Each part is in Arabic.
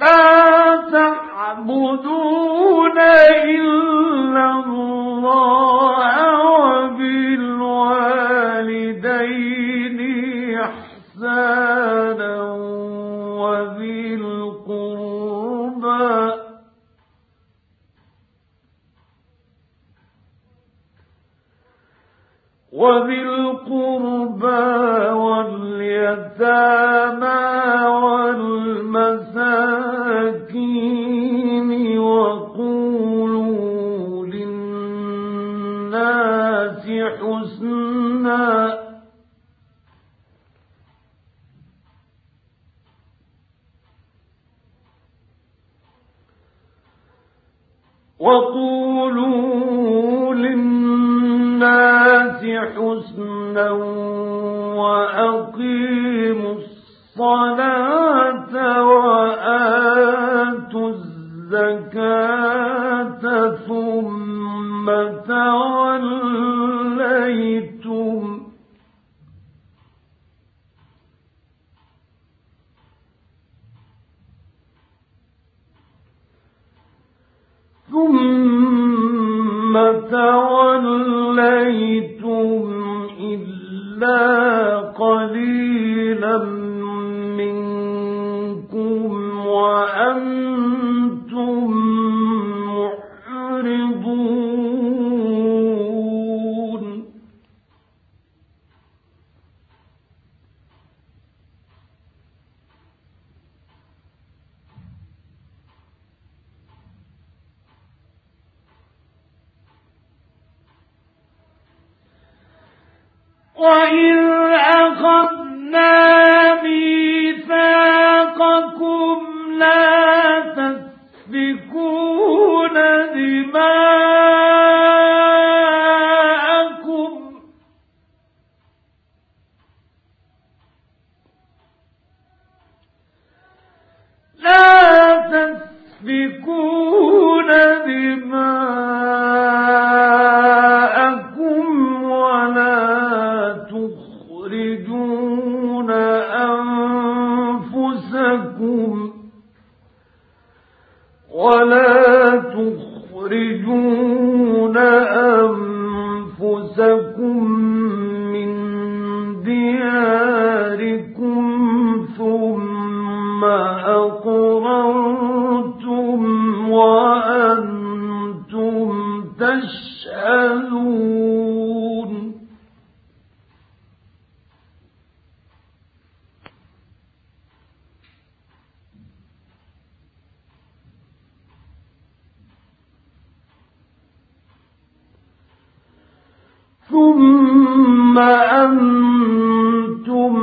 لا تعبدون إلا الله وبالوالدين إحسانا وذي القربى. وذي القربى واليتامى وقولوا للناس حسنا وأقيموا الصلاة ثم توليتم وإذ أخذنا ميثاقكم لا تسفكون دماءكم ثم أنتم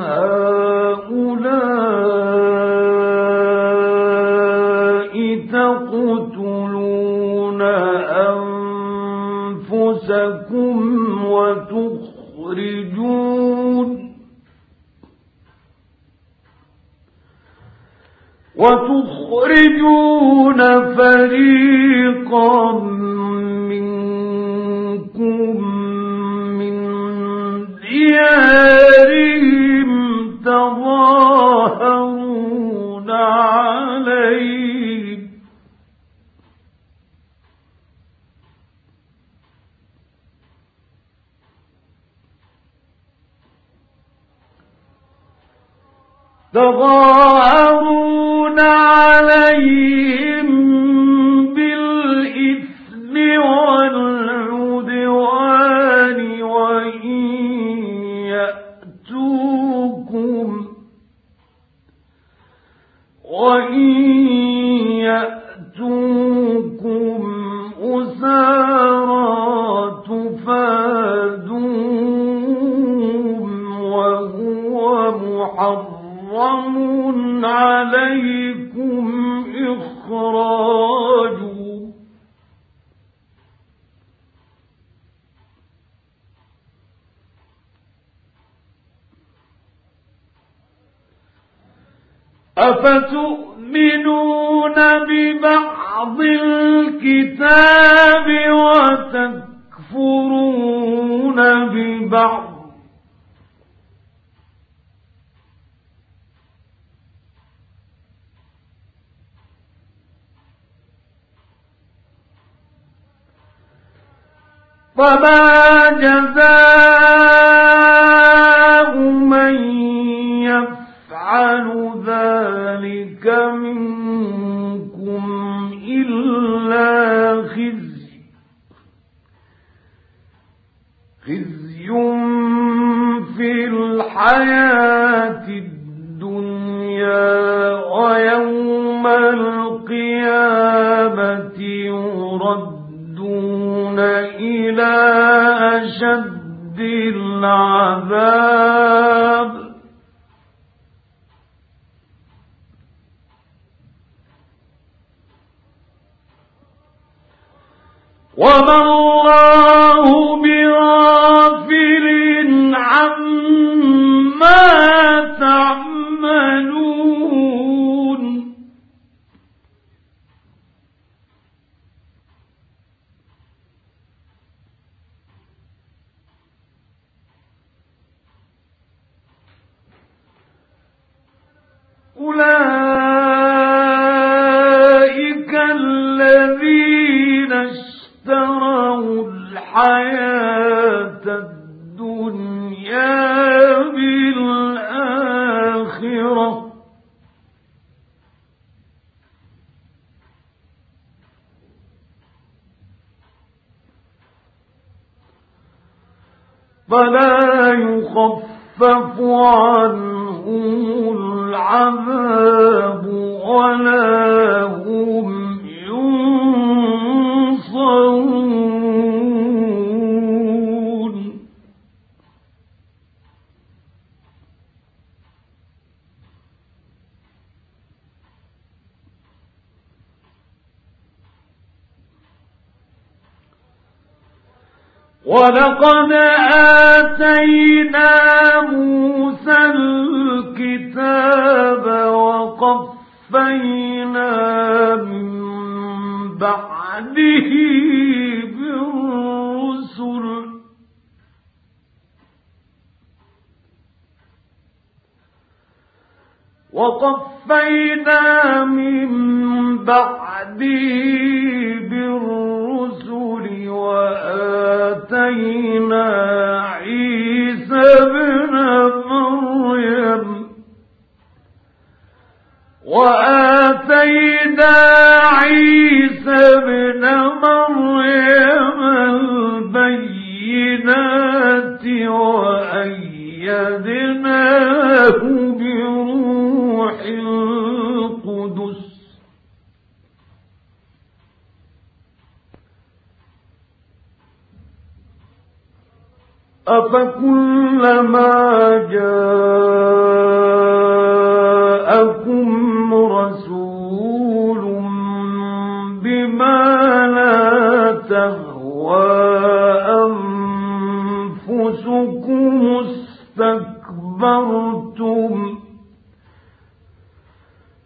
هؤلاء تقتلون أنفسكم وتخرجون وتخرجون فريقا منكم من ديارهم تظاهرون عليهم تظاهرون أفتؤمنون ببعض الكتاب وتكفرون ببعض؟ فما جزاء منكم إلا خزي خزي في الحياة الدنيا ويوم القيامة يردون إلى أشد العذاب. وما الله بغافل عما تعملون. أولئك فلا يخفف عنهم العذاب ولا ولقد آتينا موسى الكتاب وقفينا من بعده بالرسل. وقفينا من بعده بالرسل. وآتينا عيسى ابن مريم وآتينا عيسى ابن أفكلما جاءكم رسول بما لا تهوى أنفسكم استكبرتم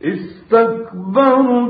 استكبرتم